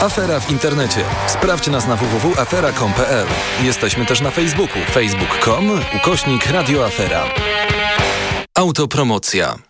Afera w internecie. Sprawdź nas na www.afera.com.pl. Jesteśmy też na Facebooku. facebook.com ukośnik radioafera. Autopromocja.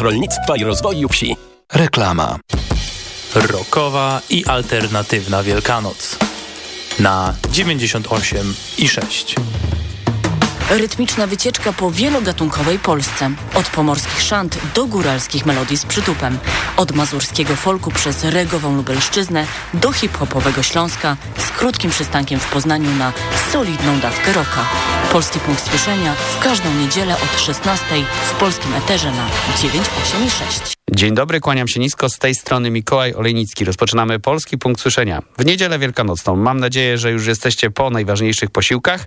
Rolnictwa i Rozwoju Wsi. Reklama. Rokowa i alternatywna Wielkanoc na 98 i 6. Rytmiczna wycieczka po wielogatunkowej Polsce. Od pomorskich szant do góralskich melodii z przytupem. Od mazurskiego folku przez regową Lubelszczyznę do hip-hopowego Śląska z krótkim przystankiem w Poznaniu na solidną dawkę roka. Polski punkt słyszenia w każdą niedzielę od 16 w polskim eterze na 986. Dzień dobry, kłaniam się nisko. Z tej strony Mikołaj Olejnicki. Rozpoczynamy Polski Punkt Słyszenia. W niedzielę wielkanocną. Mam nadzieję, że już jesteście po najważniejszych posiłkach.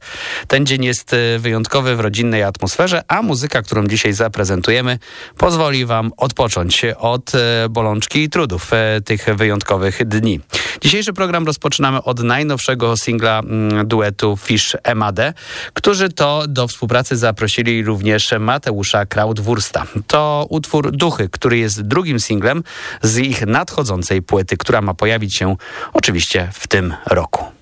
Ten dzień jest e, wyjątkowy w rodzinnej atmosferze, a muzyka, którą dzisiaj zaprezentujemy, pozwoli wam odpocząć od e, bolączki i trudów e, tych wyjątkowych dni. Dzisiejszy program rozpoczynamy od najnowszego singla mm, duetu Fish Emade, którzy to do współpracy zaprosili również Mateusza Krautwursta. To utwór Duchy, który jest drugim singlem z ich nadchodzącej płyty, która ma pojawić się oczywiście w tym roku.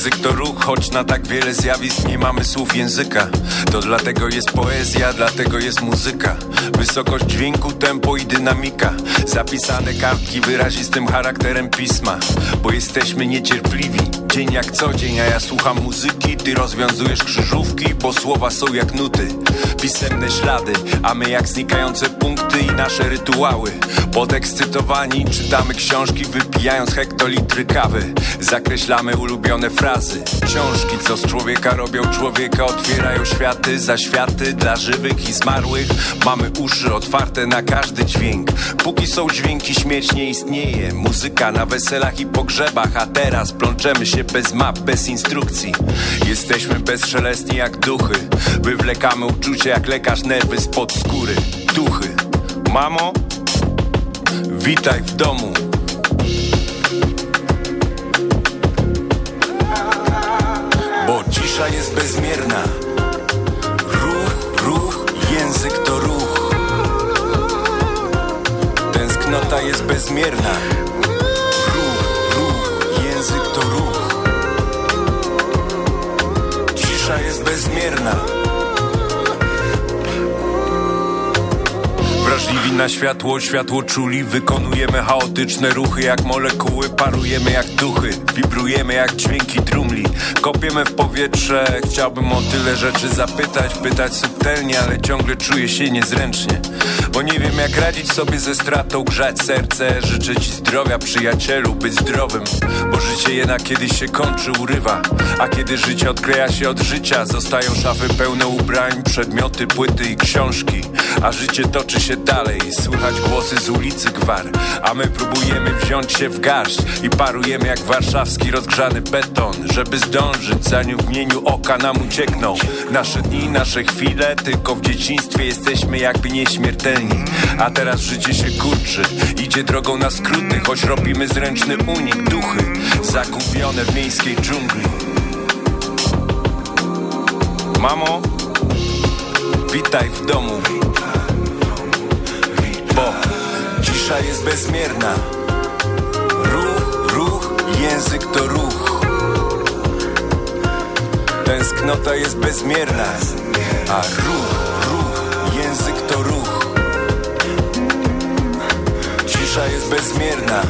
Język to ruch, choć na tak wiele zjawisk nie mamy słów języka. To dlatego jest poezja, dlatego jest muzyka. Wysokość dźwięku, tempo i dynamika. Zapisane kartki wyrazistym charakterem pisma Bo jesteśmy niecierpliwi Dzień jak co dzień, a ja słucham muzyki Ty rozwiązujesz krzyżówki, bo słowa są jak nuty. Pisemne ślady, a my jak znikające punkty i nasze rytuały. Podekscytowani czytamy książki wypijając hektolitry kawy. Zakreślamy ulubione frazy Książki, co z człowieka robią człowieka. Otwierają światy za światy dla żywych i zmarłych. Mamy uszy otwarte na każdy dźwięk. Póki są dźwięki, śmierć nie istnieje. Muzyka na weselach i pogrzebach A teraz plączemy się bez map, bez instrukcji. Jesteśmy bezszelestni jak duchy. Wywlekamy uczucie jak lekarz nerwy spod skóry. Duchy. Mamo, witaj w domu. Bo cisza jest bezmierna. Ruch, ruch, język to ruch. Tęsknota jest bezmierna. Ruch, ruch, język to ruch Wrażliwi na światło, światło czuli. Wykonujemy chaotyczne ruchy jak molekuły. Parujemy jak duchy, wibrujemy jak dźwięki trumli. Kopiemy w powietrze. Chciałbym o tyle rzeczy zapytać Pytać subtelnie, ale ciągle czuję się niezręcznie Bo nie wiem jak radzić sobie ze stratą Grzać serce, życzę ci zdrowia przyjacielu Być zdrowym, bo życie jednak kiedyś się kończy, urywa. A kiedy życie odkleja się od życia Zostają szafy pełne ubrań Przedmioty, płyty i książki. A życie toczy się dalej Słychać głosy z ulicy gwar. A my próbujemy wziąć się w garść I parujemy jak warszawski rozgrzany beton Żeby zdążyć zanim w mieniu oka nam uciekną. Nasze dni, nasze chwile Tylko w dzieciństwie jesteśmy jakby nieśmiertelni A teraz życie się kurczy Idzie drogą na skróty Choć robimy zręczny unik Duchy zagubione w miejskiej dżungli. Mamo, witaj w domu. Bo cisza jest bezmierna. Ruch, ruch, język to ruch. Tęsknota jest bezmierna. A ruch, ruch, Cisza jest bezmierna.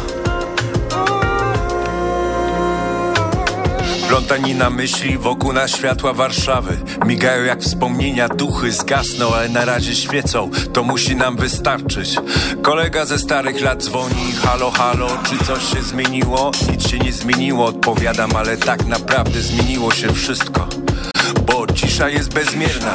Plątanina myśli wokół na światła Warszawy. Migają jak wspomnienia, duchy zgasną, ale na razie świecą. To musi nam wystarczyć. Kolega ze starych lat dzwoni Halo, halo, czy coś się zmieniło? Nic się nie zmieniło, odpowiadam Ale tak naprawdę zmieniło się wszystko. Bo cisza jest bezmierna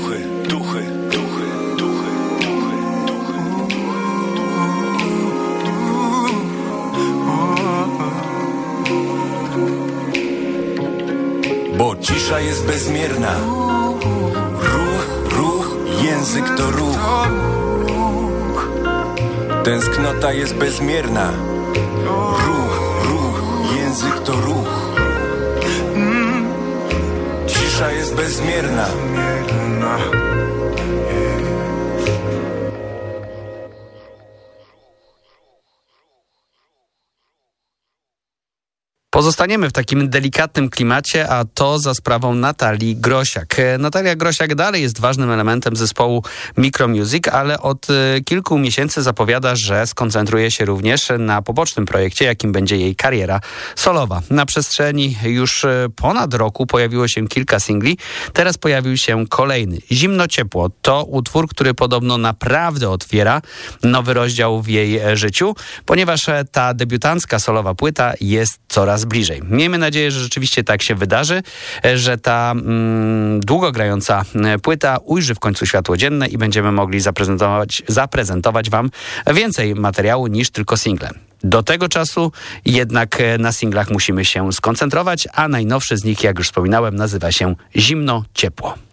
Cisza jest bezmierna. Ruch, ruch, język to ruch. Tęsknota jest bezmierna. Ruch, ruch, język to ruch. Cisza jest bezmierna Pozostaniemy w takim delikatnym klimacie, a to za sprawą Natalii Grosiak. Natalia Grosiak dalej jest ważnym elementem zespołu Micromusic, ale od e, kilku miesięcy zapowiada, że skoncentruje się również na pobocznym projekcie, jakim będzie jej kariera solowa. Na przestrzeni już e, ponad roku pojawiło się kilka singli, teraz pojawił się kolejny. Zimno Ciepło to utwór, który podobno naprawdę otwiera nowy rozdział w jej e, życiu, ponieważ ta debiutancka solowa płyta jest coraz bliżej. Miejmy nadzieję, że rzeczywiście tak się wydarzy, że ta mm, długo grająca e, płyta ujrzy w końcu światło dzienne i będziemy mogli zaprezentować, zaprezentować Wam więcej materiału niż tylko single. Do tego czasu jednak e, na singlach musimy się skoncentrować, a najnowszy z nich, jak już wspominałem, nazywa się Zimno Ciepło.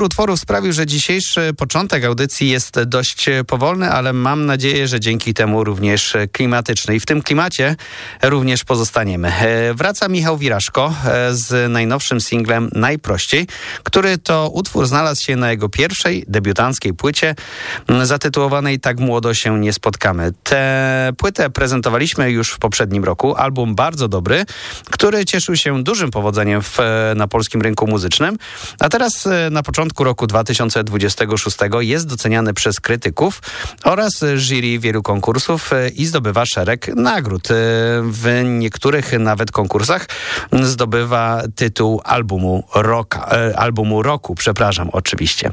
Dobór utworów sprawił, że dzisiejszy początek audycji jest dość powolny, ale mam nadzieję, że dzięki temu również klimatyczny. I w tym klimacie również pozostaniemy. E, wraca Michał Wiraszko e, z najnowszym singlem Najprościej, który to utwór znalazł się na jego pierwszej debiutanckiej płycie zatytułowanej Tak młodo się nie spotkamy. Tę płytę prezentowaliśmy już w poprzednim roku. Album bardzo dobry, który cieszył się dużym powodzeniem w, na polskim rynku muzycznym, a teraz na początku roku 2026 jest doceniany przez krytyków oraz jury wielu konkursów e, i zdobywa szereg nagród. E, w niektórych nawet konkursach zdobywa tytuł albumu, e, albumu roku, przepraszam, oczywiście.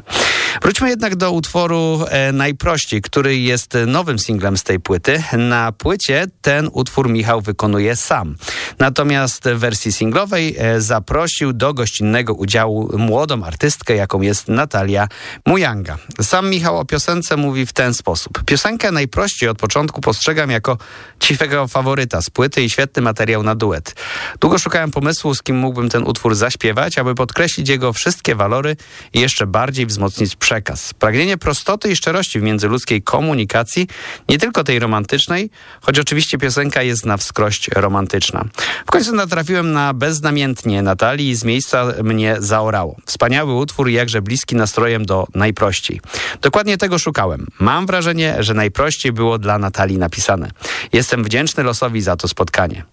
Wróćmy jednak do utworu Najprościej, który jest nowym singlem z tej płyty. Na płycie ten utwór Michał wykonuje sam. Natomiast w wersji singlowej zaprosił do gościnnego udziału młodą artystkę, jaką jest Natalia Mujanga. Sam Michał o piosence mówi w ten sposób. Piosenkę najprościej od początku postrzegam jako cichego faworyta z płyty i świetny materiał na duet. Długo szukałem pomysłu, z kim mógłbym ten utwór zaśpiewać, aby podkreślić jego wszystkie walory i jeszcze bardziej wzmocnić przekaz. Pragnienie prostoty i szczerości w międzyludzkiej komunikacji, nie tylko tej romantycznej, choć oczywiście piosenka jest na wskrość romantyczna. W końcu natrafiłem na beznamiętnie Natalii i z miejsca mnie zaorało. Wspaniały utwór, jakże bliski nastrojem do najprościej. Dokładnie tego szukałem. Mam wrażenie, że najprościej było dla Natalii napisane. Jestem wdzięczny losowi za to spotkanie.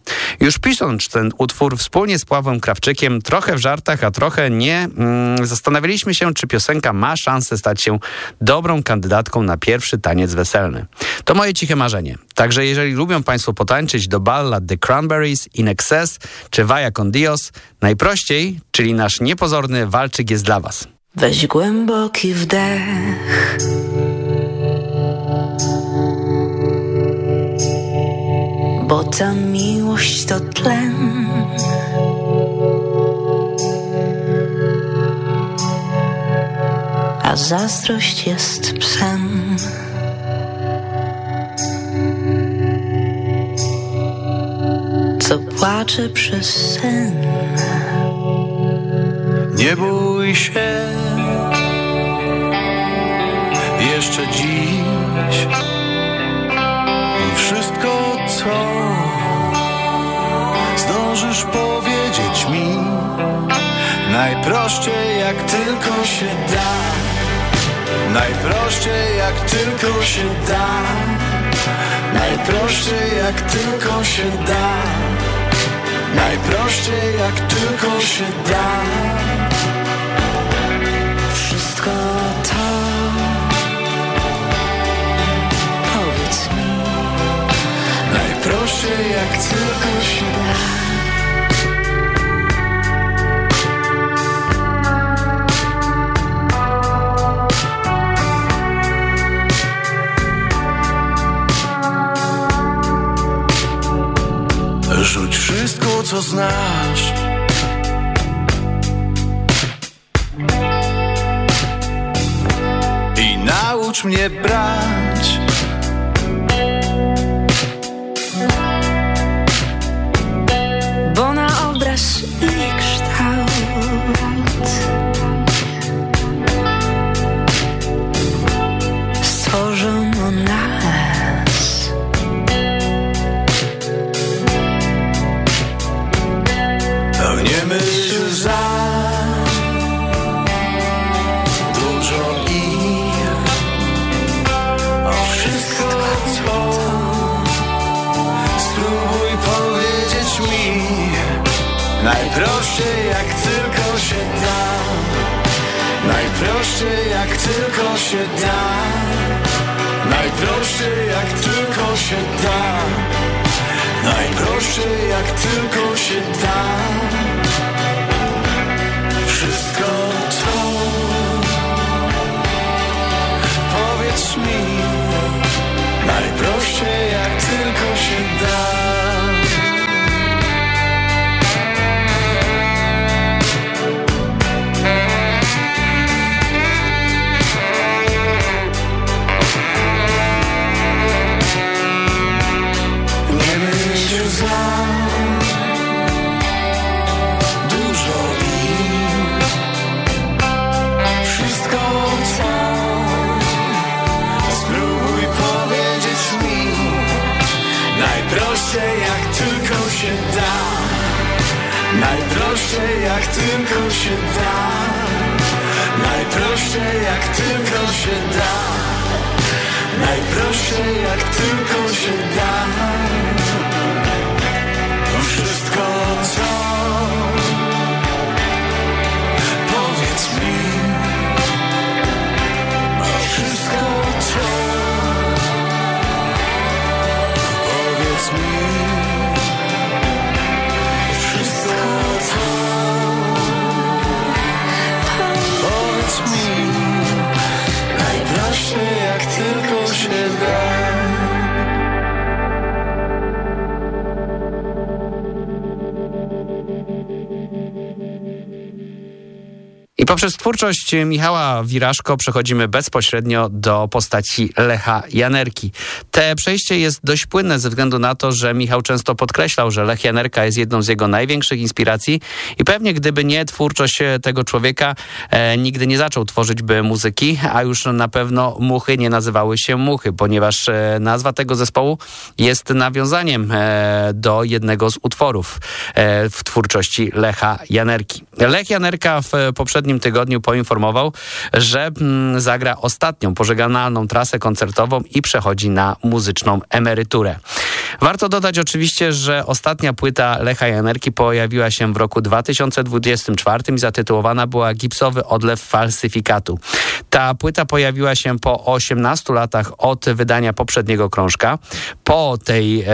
Już pisząc ten utwór wspólnie z Pławem Krawczykiem, trochę w żartach, a trochę nie, mm, zastanawialiśmy się, czy piosenka ma szansę stać się dobrą kandydatką na pierwszy taniec weselny. To moje ciche marzenie. Także jeżeli lubią Państwo potańczyć do ballad The Cranberries, In Excess czy Vaya con Dios, najprościej, czyli nasz niepozorny walczyk jest dla Was. Weź głęboki wdech. Bo ta miłość to tlen. A zazdrość jest psem. Co płacze przez sen. Nie bój się. Jeszcze dziś wszystko co zdążysz powiedzieć mi najprościej jak tylko się da. Najprościej jak tylko się da. Najprościej jak tylko się da. Najprościej jak tylko się da Najprościej jak tylko się da. Rzuć wszystko co znasz. Naucz mnie brać tylko się da. Najprościej jak tylko się da. Najprościej jak tylko się da. Wszystko to Powiedz mi twórczość Michała Wiraszko przechodzimy bezpośrednio do postaci Lecha Janerki. Te przejście jest dość płynne ze względu na to, że Michał często podkreślał, że Lech Janerka jest jedną z jego największych inspiracji i pewnie gdyby nie twórczość tego człowieka, e, nigdy nie zaczął tworzyć by muzyki, a już na pewno muchy nie nazywały się muchy, ponieważ e, nazwa tego zespołu jest nawiązaniem e, do jednego z utworów e, w twórczości Lecha Janerki. Lech Janerka w poprzednim tygodniu poinformował, że mm, zagra ostatnią pożegnalną trasę koncertową i przechodzi na muzyczną emeryturę. Warto dodać oczywiście, że ostatnia płyta Lecha Janerki pojawiła się w roku 2024 i zatytułowana była Gipsowy odlew falsyfikatu. Ta płyta pojawiła się po 18 latach od wydania poprzedniego krążka. Po, tej,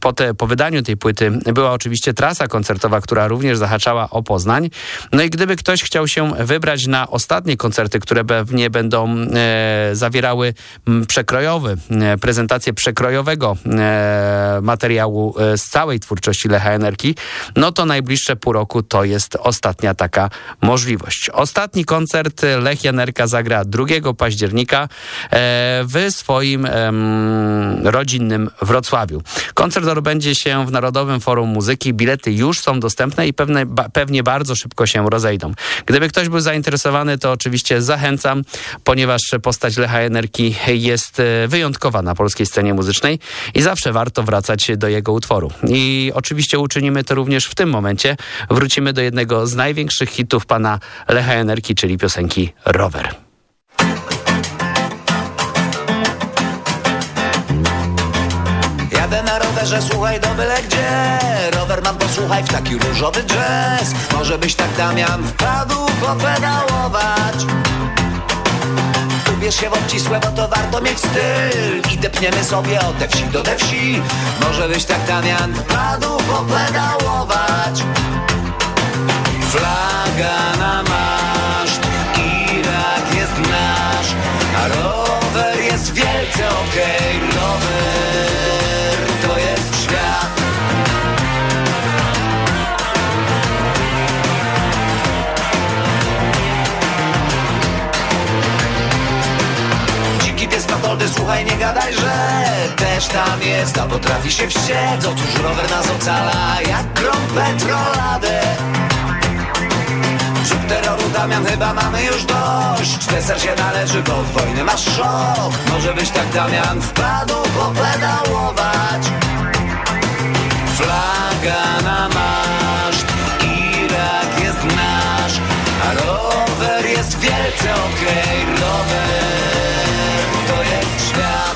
po, te, po wydaniu tej płyty była oczywiście trasa koncertowa, która również zahaczała o Poznań. No i gdyby ktoś chciał się wybrać na ostatnie koncerty, które pewnie będą e, zawierały przekrojowy, e, prezentację przekrojowego e, materiału e, z całej twórczości Lecha Energii, no to najbliższe pół roku to jest ostatnia taka możliwość. Ostatni koncert Lech Janerka zagra 2 października e, w swoim rodzinnym Wrocławiu. Koncert odbędzie się w Narodowym Forum Muzyki. Bilety już są dostępne i pewne, pewnie bardzo szybko się rozejdą. Gdyby ktoś był zainteresowany, to oczywiście zachęcam, ponieważ postać Lecha Energii jest e, wyjątkowa na polskiej scenie muzycznej i zawsze warto wracać do jego utworu. I oczywiście uczynimy to również w tym momencie. Wrócimy do jednego z największych hitów pana Lecha Energii, czyli piosenki Rower. Jadę na rowerze, słuchaj do byle gdzie Rower mam posłuchaj w taki różowy jazz Może byś tak Damian wpadł popedałować Ubierz się w obcisłe, bo to warto mieć styl. I depniemy sobie od te wsi do te wsi. Może byś tak Damian wpadł popedałować. Flaga na maszt, Irak jest nasz A rower jest wielce okej Rower Słuchaj, nie gadaj, że też tam jest, a potrafi się wściec Otóż rower nas ocala, jak grom petroladę. Przód terroru Damian chyba mamy już dość. Deser się należy, bo od wojny masz szok. Może byś tak Damian wpadł popedałować. Flaga na maszt, Irak jest nasz A rower jest wielce okej. Rower to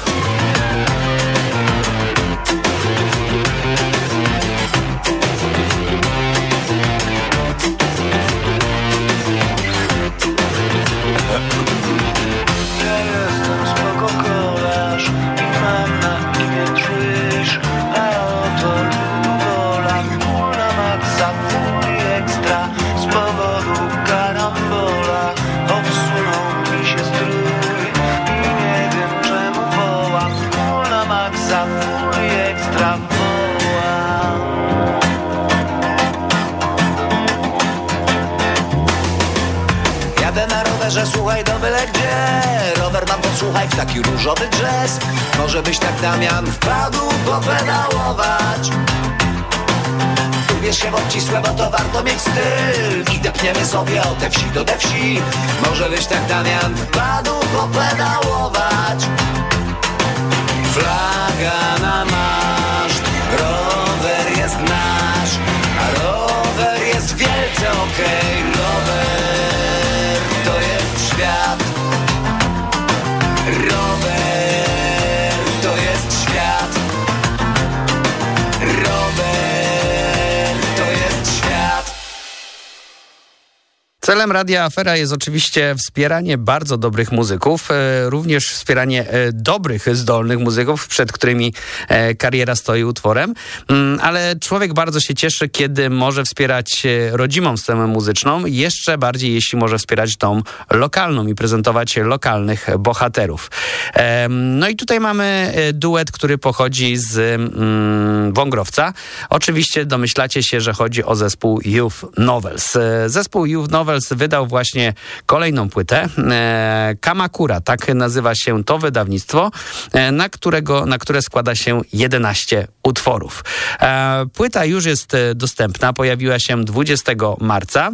Rowerman posłuchaj w taki różowy jazz Może byś tak Damian wpadł popedałować. Ubierz się w obcisłe, bo to warto mieć styl. I depniemy sobie o te wsi do te wsi. Może byś tak Damian wpadł popedałować. Flaga na maszt, rower jest nasz. A rower jest wielce okej. okay. Celem Radia Afera jest oczywiście wspieranie bardzo dobrych muzyków, e, również wspieranie e, dobrych, zdolnych muzyków, przed którymi e, kariera stoi utworem, Mm, ale człowiek bardzo się cieszy, kiedy może wspierać rodzimą scenę muzyczną, jeszcze bardziej jeśli może wspierać tą lokalną i prezentować lokalnych bohaterów. No i tutaj mamy duet, który pochodzi z mm, Wągrowca. Oczywiście domyślacie się, że chodzi o zespół Youth Novels. Zespół Youth Novels wydał właśnie kolejną płytę. E, Kamakura, tak nazywa się to wydawnictwo, e, na, którego, na które składa się 11 utworów. E, Płyta już jest dostępna, pojawiła się 20 marca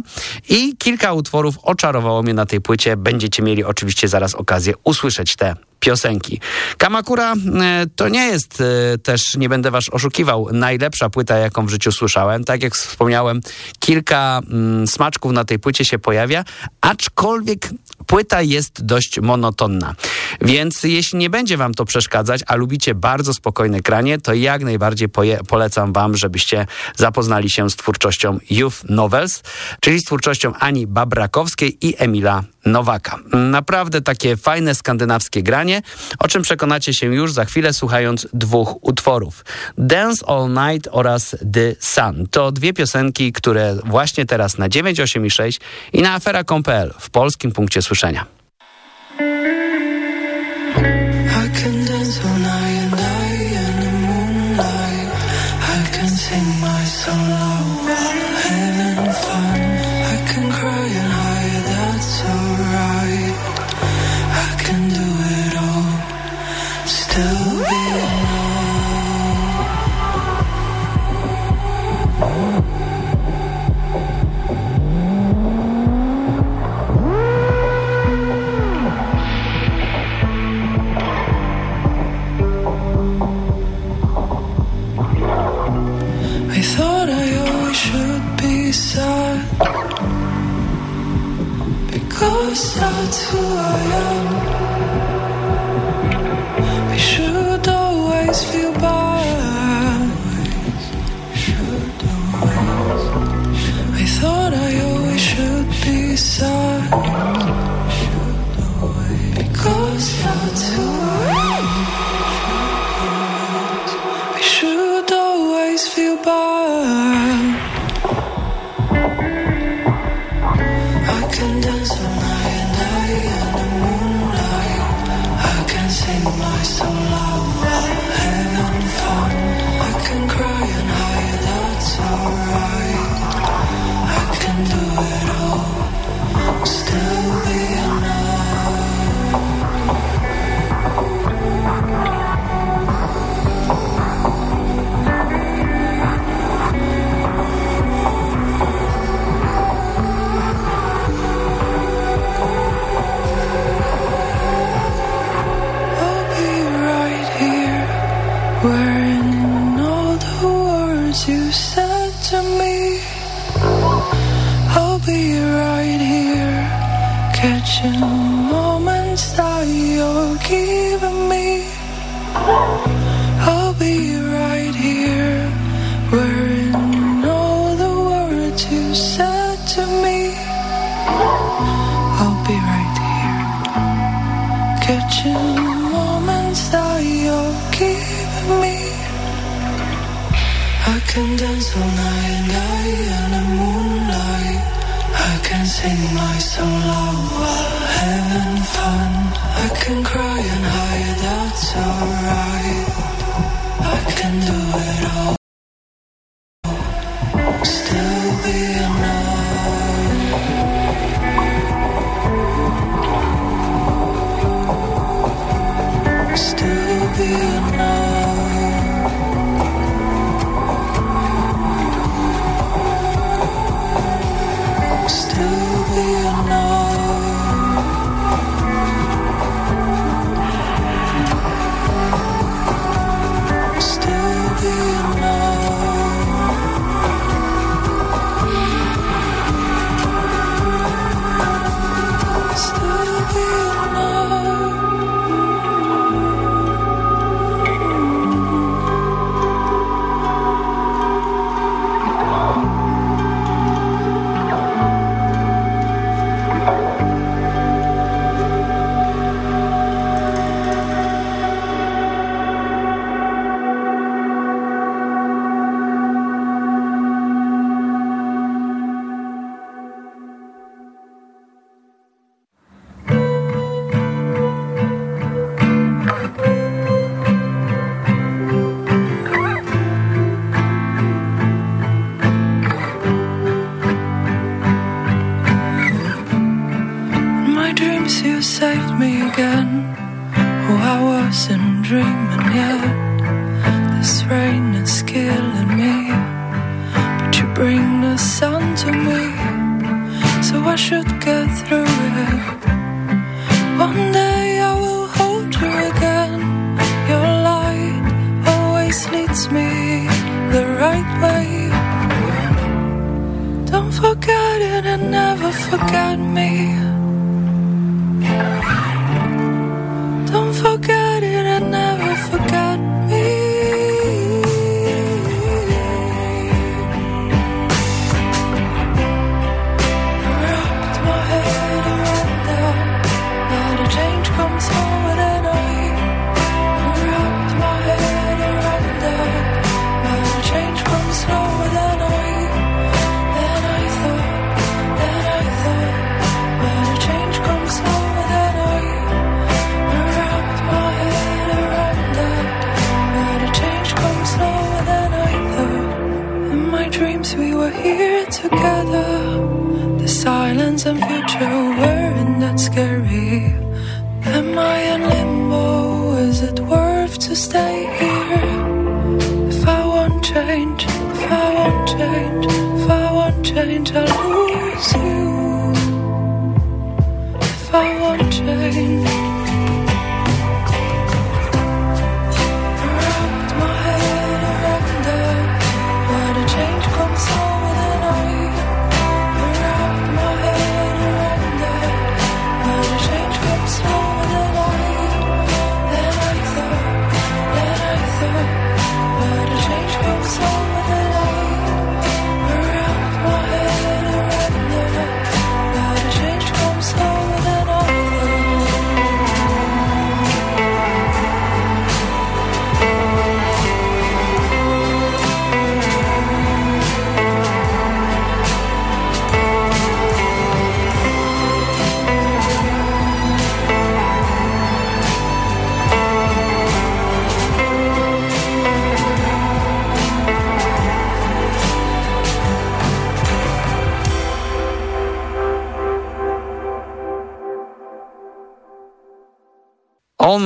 i kilka utworów oczarowało mnie na tej płycie. Będziecie mieli oczywiście zaraz okazję usłyszeć te piosenki. Kamakura e, to nie jest e, też, nie będę was oszukiwał, najlepsza płyta, jaką w życiu słyszałem. Tak jak wspomniałem, kilka mm, smaczków na tej płycie się pojawia, aczkolwiek płyta jest dość monotonna. Więc jeśli nie będzie wam to przeszkadzać, a lubicie bardzo spokojne kranie, to jak najbardziej polecam wam, żebyście zapoznali się z twórczością Youth Novels, czyli z twórczością Ani Babrakowskiej i Emila Nowaka. Naprawdę takie fajne skandynawskie granie, o czym przekonacie się już za chwilę słuchając dwóch utworów. Dance All Night oraz The Sun. To dwie piosenki, które właśnie teraz na 986 i na afera.pl w polskim punkcie słyszenia. so low, I'm having fun.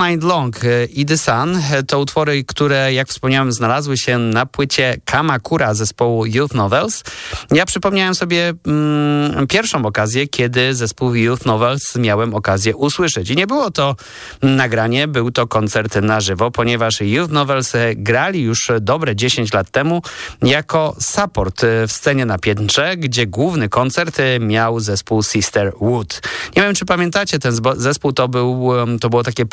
Night Long e, i The Sun e, to utwory, które jak wspomniałem znalazły się na płycie Kamakura zespołu Youth Novels. Ja przypomniałem sobie mm, pierwszą okazję, kiedy zespół Youth Novels miałem okazję usłyszeć. I nie było to nagranie, był to koncert na żywo, ponieważ Youth Novels e, grali już dobre 10 lat temu jako support w scenie na piętrze, gdzie główny koncert miał zespół Sister Wood. Nie wiem, czy pamiętacie ten zespół, to, był, to było takie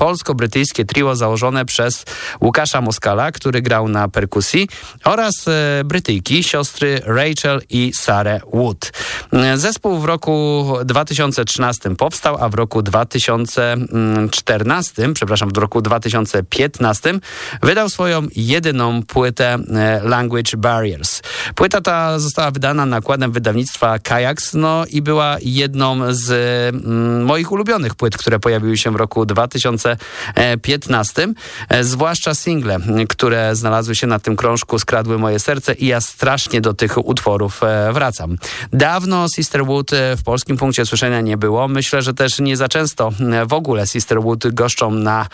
polsko-brytyjskie trio założone przez Łukasza Moskala, który grał na perkusji oraz e, Brytyjki, siostry Rachel i Sarah Wood. E, Zespół w roku 2013 powstał, a w roku 2014, przepraszam, w roku 2015 wydał swoją jedyną płytę e, Language Barriers. Płyta ta została wydana nakładem wydawnictwa Kajaks, no i była jedną z mm, moich ulubionych płyt, które pojawiły się w roku 2015. E, Zwłaszcza single, które znalazły się na tym krążku, skradły moje serce i ja strasznie do tych utworów e, wracam. Dawno Sisterwood e, w polskim punkcie słyszenia nie było. Myślę, że też nie za często w ogóle Sisterwood goszczą na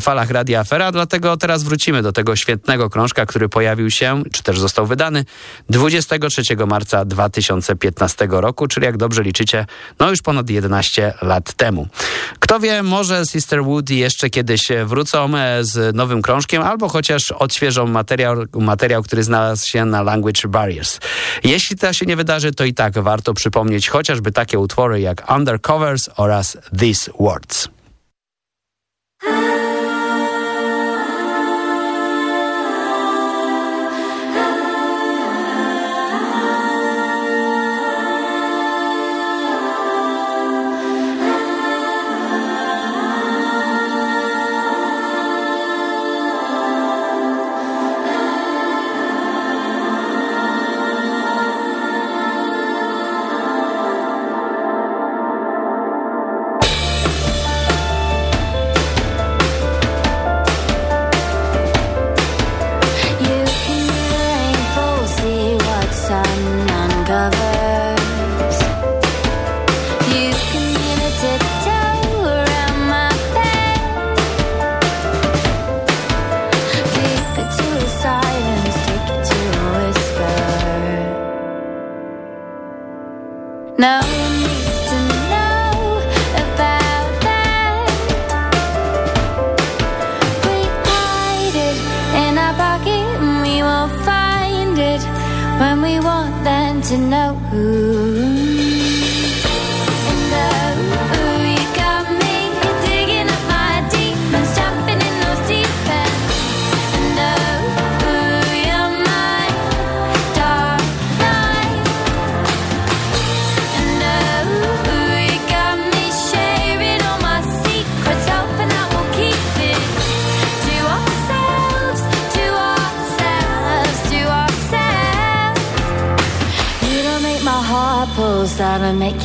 falach Radia Afera, dlatego teraz wrócimy do tego świetnego krążka, który pojawił się, czy też został wydany 23 marca 2015 roku, czyli jak dobrze liczycie, no już ponad 11 lat temu. Kto wie, może Sisterwood jeszcze kiedyś wrócą e, z nowym krążkiem, albo chociaż odświeżą materiał, materiał, który znalazł się na Language Barriers. Jeśli to się nie wydarzy, to i tak warto przypomnieć chociażby takie utwory jak Undercovers oraz These Words.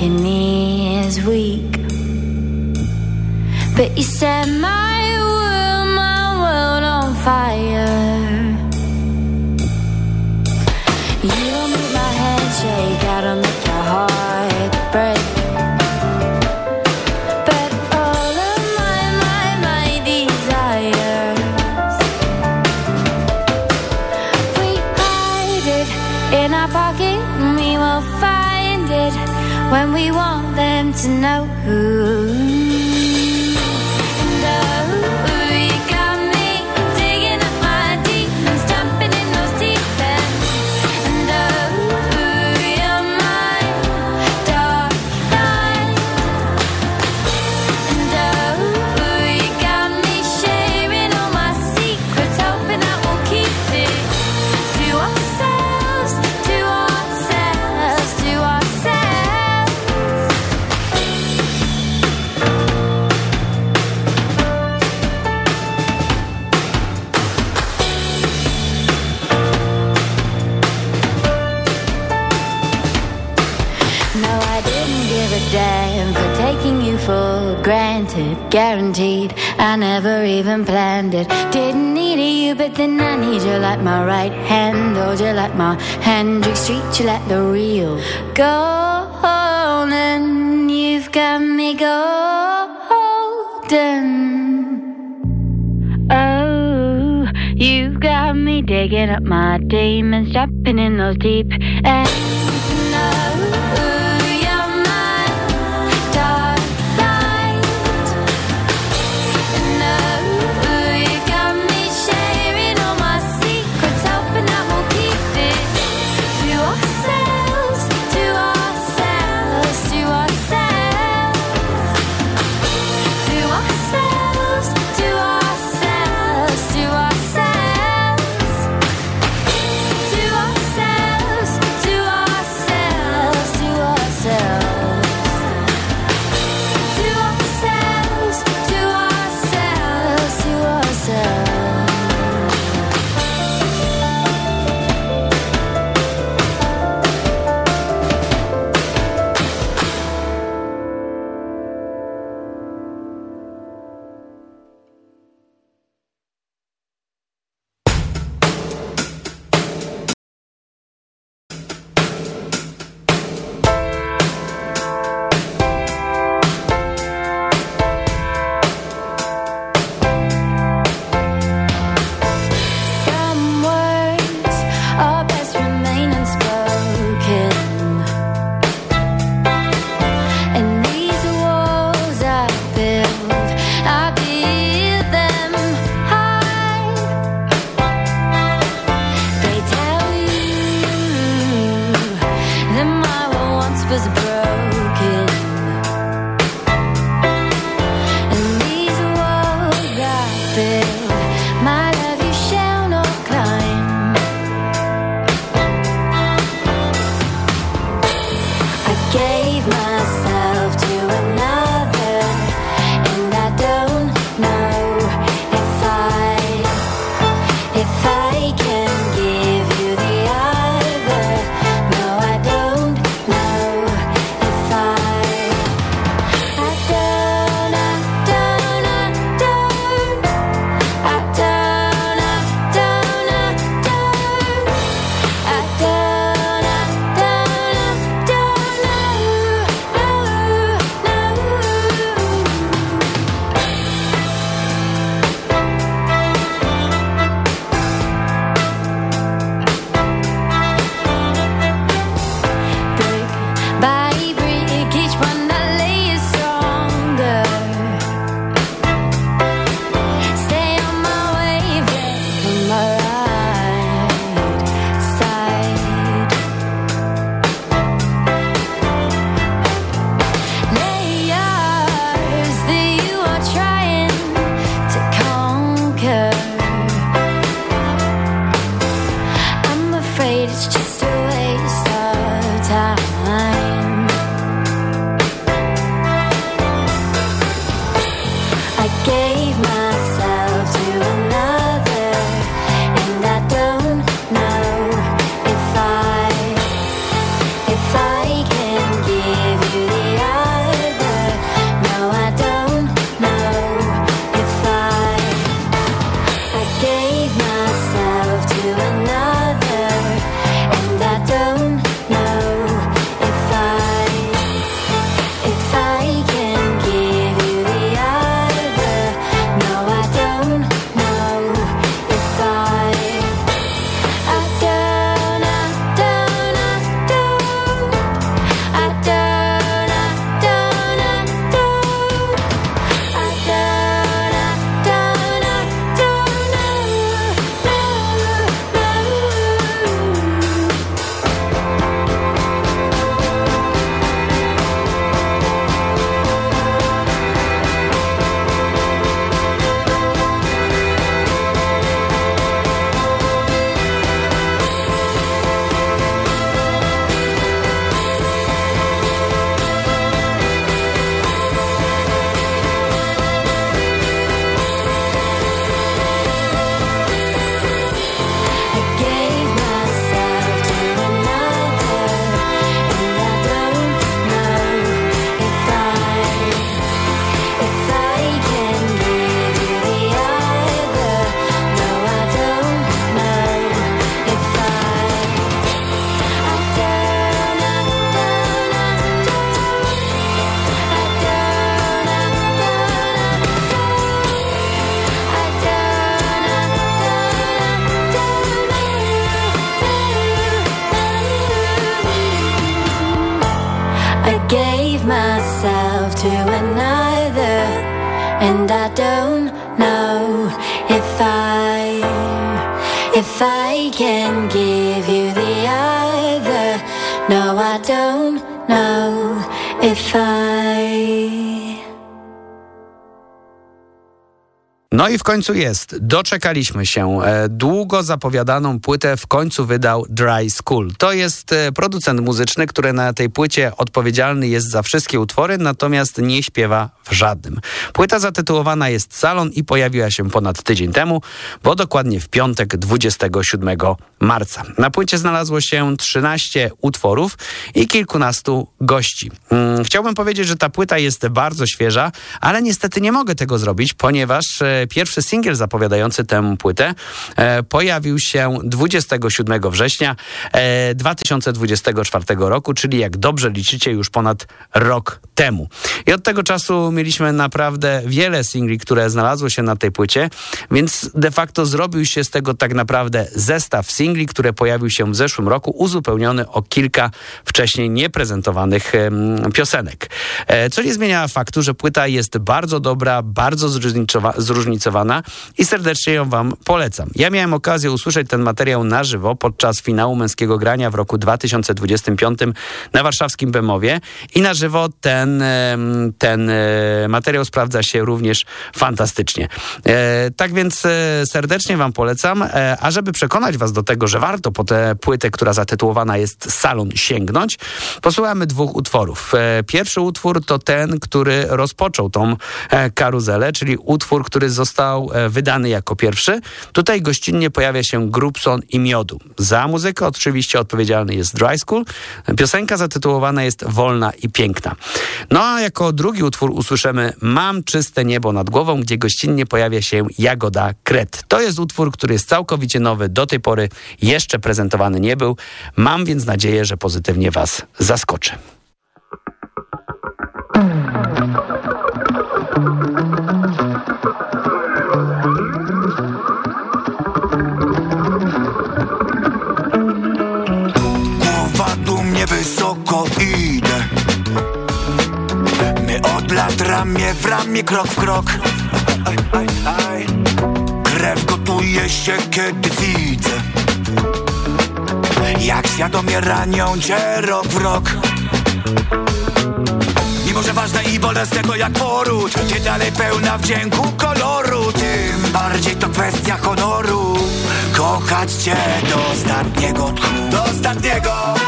You. need in Street, you let the real go on, and you've got me golden. Oh, you've got me digging up my demons, jumping in those deep ends. No i w końcu jest. Doczekaliśmy się. E, długo zapowiadaną płytę w końcu wydał Dry School. To jest e, producent muzyczny, który na tej płycie odpowiedzialny jest za wszystkie utwory, natomiast nie śpiewa w żadnym. Płyta zatytułowana jest Salon i pojawiła się ponad tydzień temu, bo dokładnie w piątek 27 marca. Na płycie znalazło się 13 utworów i kilkunastu gości. Hmm, chciałbym powiedzieć, że ta płyta jest bardzo świeża, ale niestety nie mogę tego zrobić, ponieważ e, pierwszy singiel zapowiadający tę płytę e, pojawił się 27 września e, 2024 roku, czyli jak dobrze liczycie już ponad rok temu. I od tego czasu mieliśmy naprawdę wiele singli, które znalazły się na tej płycie, więc de facto zrobił się z tego tak naprawdę zestaw singli, które pojawił się w zeszłym roku, uzupełniony o kilka wcześniej nieprezentowanych piosenek. E, co nie zmienia faktu, że płyta jest bardzo dobra, bardzo zróżnicowana i serdecznie ją wam polecam. Ja miałem okazję usłyszeć ten materiał na żywo podczas finału męskiego grania w roku 2025 na warszawskim Bemowie i na żywo ten, ten e, materiał sprawdza się również fantastycznie. E, tak więc serdecznie wam polecam, a żeby przekonać was do tego, że warto po tę płytę, która zatytułowana jest Salon sięgnąć, posłuchamy dwóch utworów. Pierwszy utwór to ten, który rozpoczął tą karuzelę, czyli utwór, który został e, wydany jako pierwszy. Tutaj gościnnie pojawia się Grubson i Miodu. Za muzykę oczywiście odpowiedzialny jest Dry School. Piosenka zatytułowana jest Wolna i Piękna. No a jako drugi utwór usłyszymy Mam czyste niebo nad głową, gdzie gościnnie pojawia się Jagoda Kret. To jest utwór, który jest całkowicie nowy, do tej pory jeszcze prezentowany nie był. Mam więc nadzieję, że pozytywnie Was zaskoczy. Głowa ramię w ramię, krok w krok. Krew gotuje się, kiedy widzę Jak świadomie ranią cię rok w rok. Mimo, że ważne i bolesne to jak poród Ty dalej pełna wdzięku koloru. Tym bardziej to kwestia honoru. Kochać cię do ostatniego tchu. Do ostatniego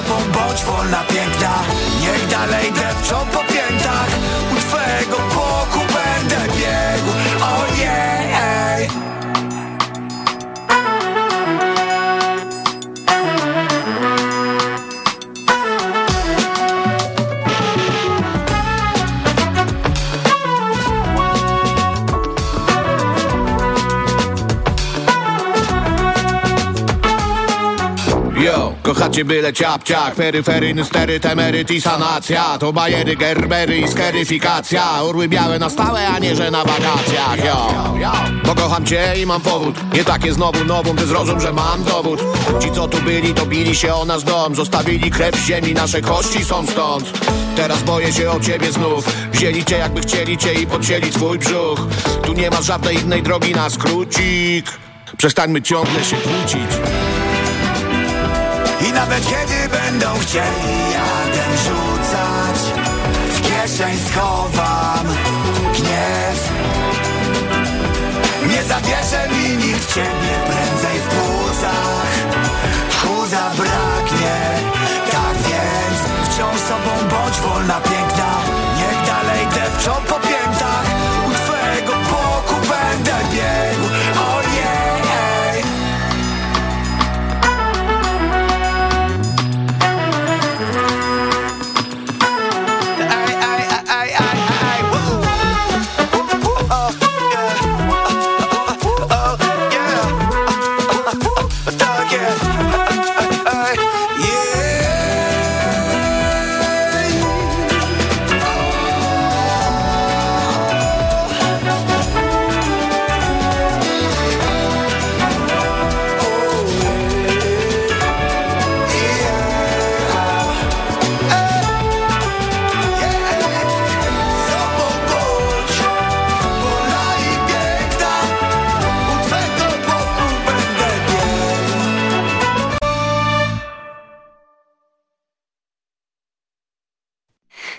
sobą bądź wolna piękna. Niech dalej depczą po piętach U twego kochacie byle ciapciak Peryferyjny steryt, emeryt i sanacja. To bajery, gerbery i skeryfikacja Orły białe na stałe, a nie że na wakacjach Yo, bo kocham cię i mam powód. Nie takie znowu nową, ty zrozum, że mam dowód. Ci co tu byli, to bili się o nasz dom. Zostawili krew w ziemi, nasze kości są stąd. Teraz boję się o ciebie znów. Wzięli cię jakby chcieli cię i podcięli twój brzuch. Tu nie ma żadnej innej drogi na skrócik. Przestańmy ciągle się kłócić I nawet kiedy będą chcieli Jadę rzucać W kieszeń schowam gniew. Nie zabierze mi nikt ciebie Prędzej w płucach. Tchu zabraknie Tak więc wciąż sobą bądź wolna piękna. Niech dalej depczą po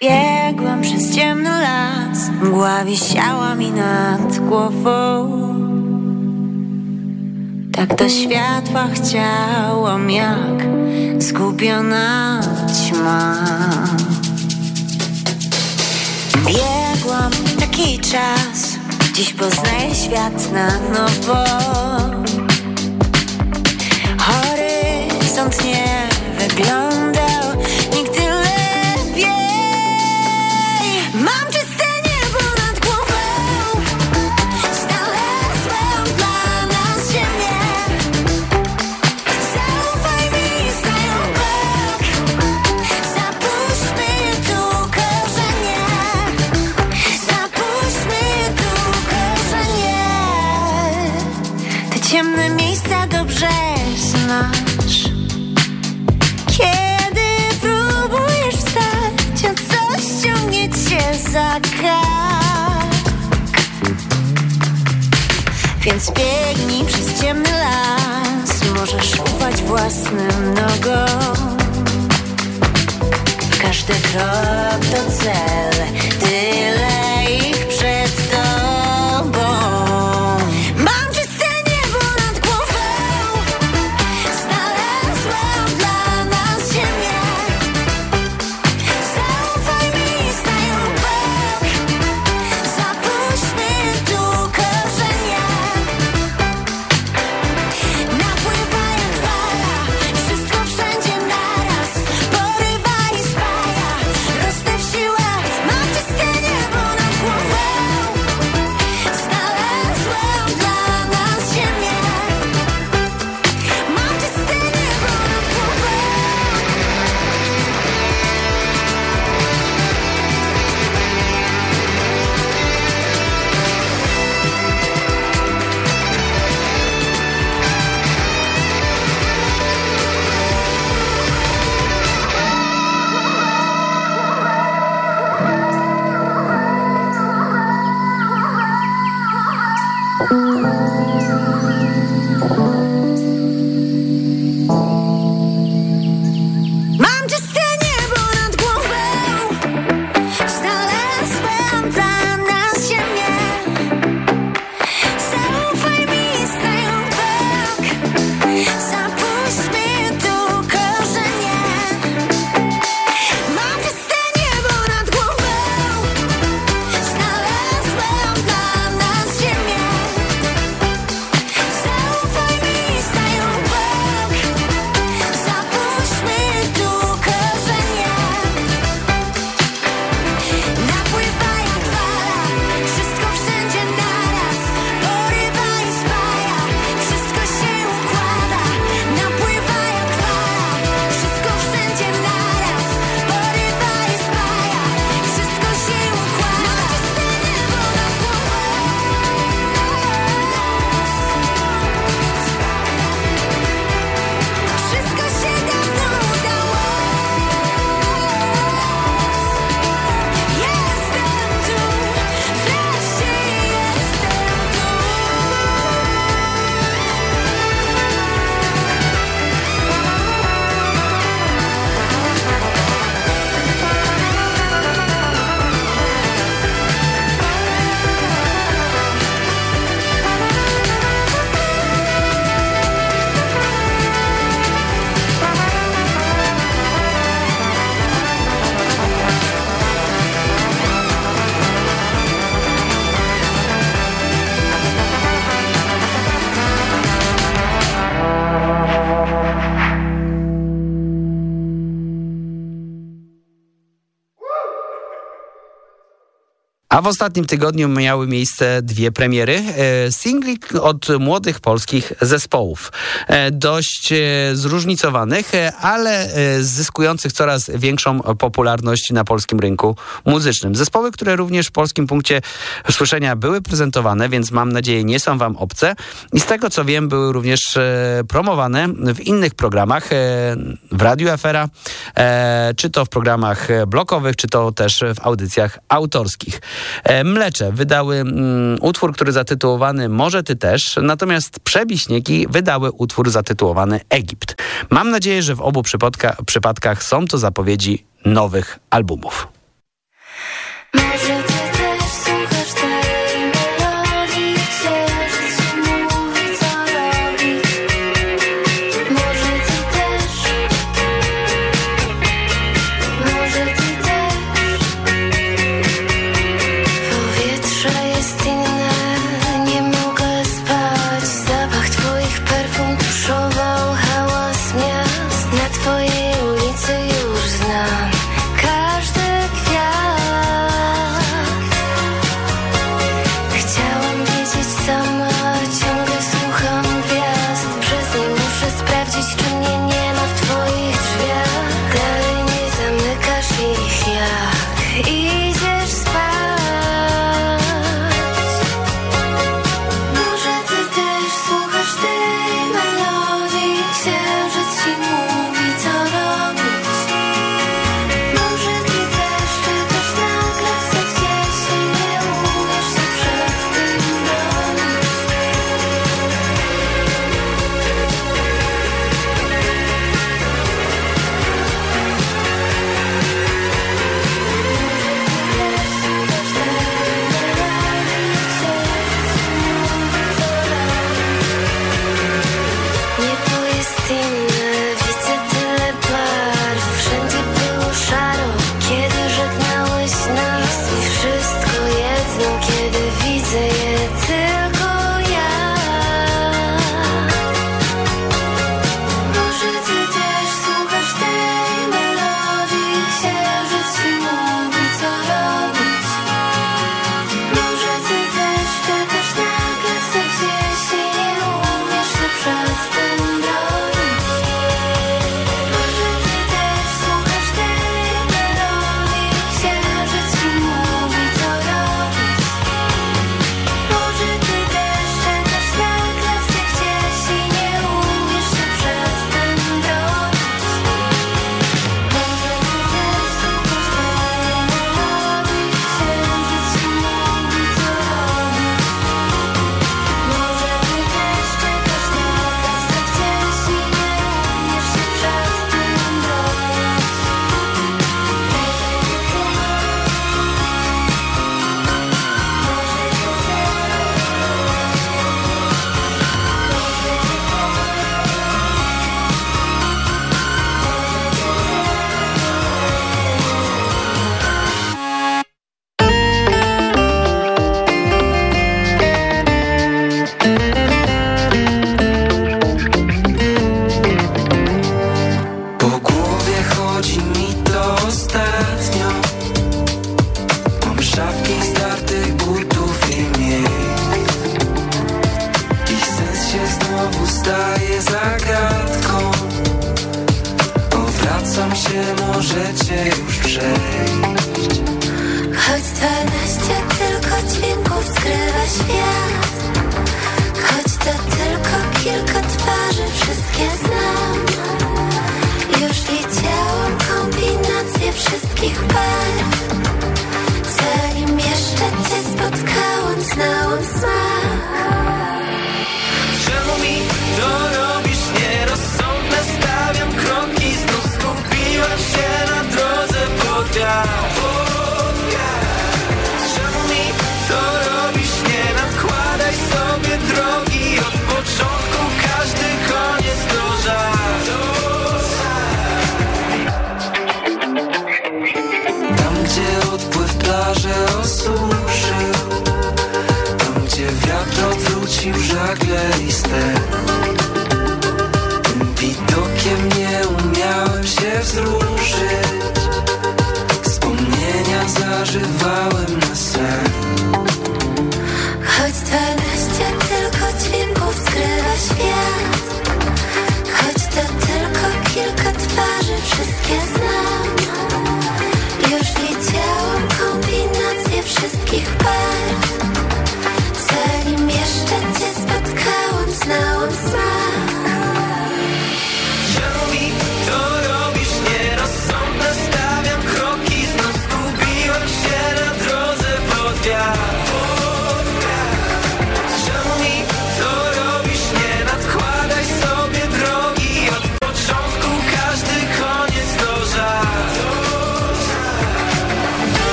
Biegłam przez ciemny las, mgła wisiała mi nad głową. Tak do światła chciałam jak zgubiona ćma. Biegłam taki czas, dziś poznaję świat na nowo. Horyzont nie wyglądał za kark Więc biegnij przez ciemny las Możesz ufać własnym nogom. Każdy krok to cel Tyle A w ostatnim tygodniu miały miejsce dwie premiery e, singli od młodych polskich zespołów. E, dość e, zróżnicowanych, ale zyskujących coraz większą popularność na polskim rynku muzycznym. Zespoły, które również w polskim punkcie słyszenia były prezentowane, więc mam nadzieję nie są wam obce. I z tego co wiem, były również promowane w innych programach, w Radiu Afera, czy to w programach blokowych, czy to też w audycjach autorskich. E, mlecze wydały mm, utwór, który zatytułowany Może Ty też, natomiast Przebiśnieki wydały utwór zatytułowany Egipt. Mam nadzieję, że w obu przypadka, przypadkach są to zapowiedzi nowych albumów. Może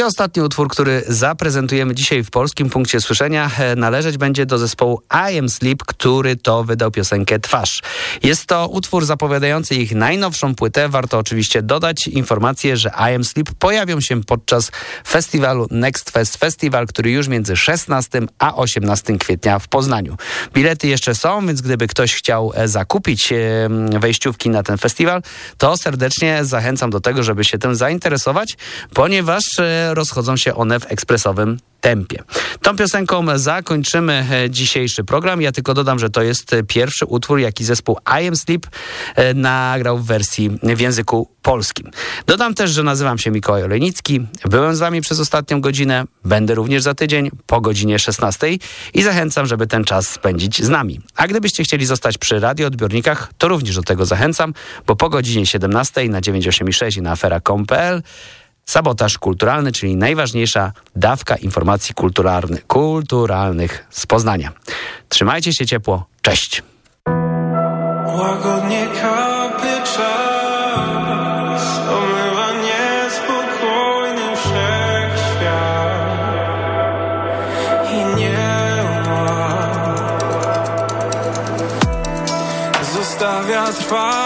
I ostatni utwór, który zaprezentujemy dzisiaj w polskim punkcie słyszenia, e, należeć będzie do zespołu I Am Sleep, który to wydał piosenkę Twarz. Jest to utwór zapowiadający ich najnowszą płytę. Warto oczywiście dodać informację, że I Am Sleep pojawią się podczas festiwalu Next Fest Festival, który już między 16 a 18 kwietnia w Poznaniu. Bilety jeszcze są, więc gdyby ktoś chciał e, zakupić e, wejściówki na ten festiwal, to serdecznie zachęcam do tego, żeby się tym zainteresować, ponieważ rozchodzą się one w ekspresowym tempie. Tą piosenką zakończymy e, dzisiejszy program. Ja tylko dodam, że to jest e, pierwszy utwór, jaki zespół I Am Sleep e, nagrał w wersji w języku polskim. Dodam też, że nazywam się Mikołaj Olenicki. Byłem z wami przez ostatnią godzinę. Będę również za tydzień po godzinie 16 i zachęcam, żeby ten czas spędzić z nami. A gdybyście chcieli zostać przy radioodbiornikach, to również do tego zachęcam, bo po godzinie 17 na 98,6 i na afera.com.pl Sabotaż kulturalny, czyli najważniejsza dawka informacji kulturalnych, z Poznania. Trzymajcie się ciepło. Cześć. Łagodnie kapie czas Omywa niespokojny wszechświat I nie ma Zostawia trwały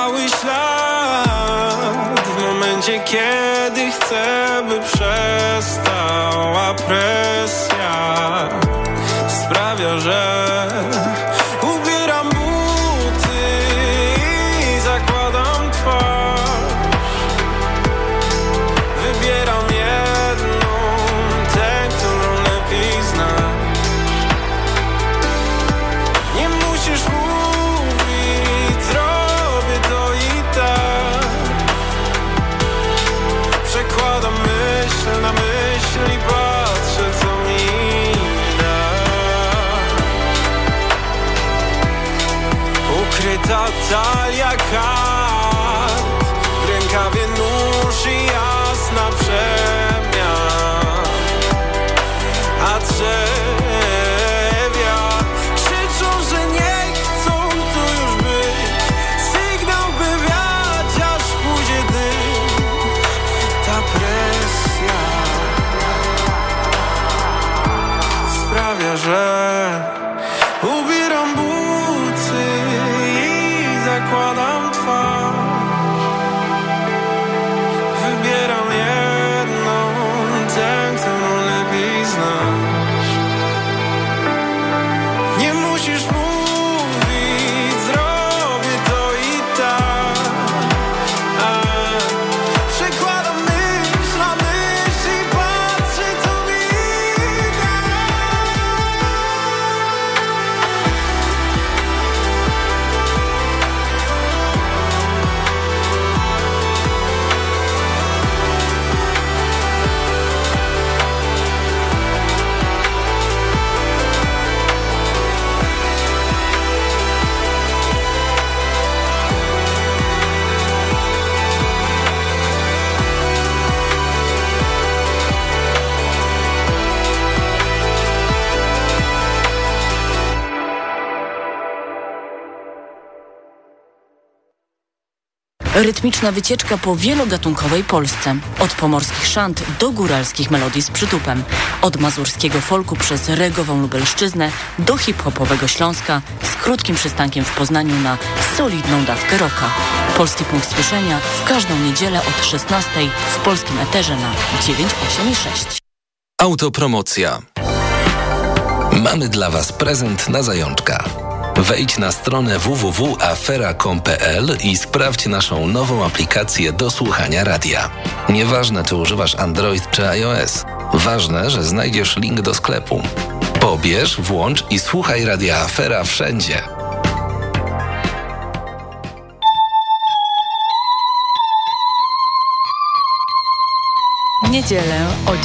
i Rytmiczna wycieczka po wielogatunkowej Polsce. Od pomorskich szant do góralskich melodii z przytupem. Od mazurskiego folku przez regową Lubelszczyznę do hip-hopowego Śląska z krótkim przystankiem w Poznaniu na solidną dawkę roka. Polski punkt słyszenia w każdą niedzielę od 16 w polskim eterze na 986. Autopromocja. Mamy dla Was prezent na zajączka. Wejdź na stronę www.afera.com.pl i sprawdź naszą nową aplikację do słuchania radia. Nieważne, czy używasz Android czy iOS. Ważne, że znajdziesz link do sklepu. Pobierz, włącz i słuchaj radia Afera wszędzie. Niedzielę o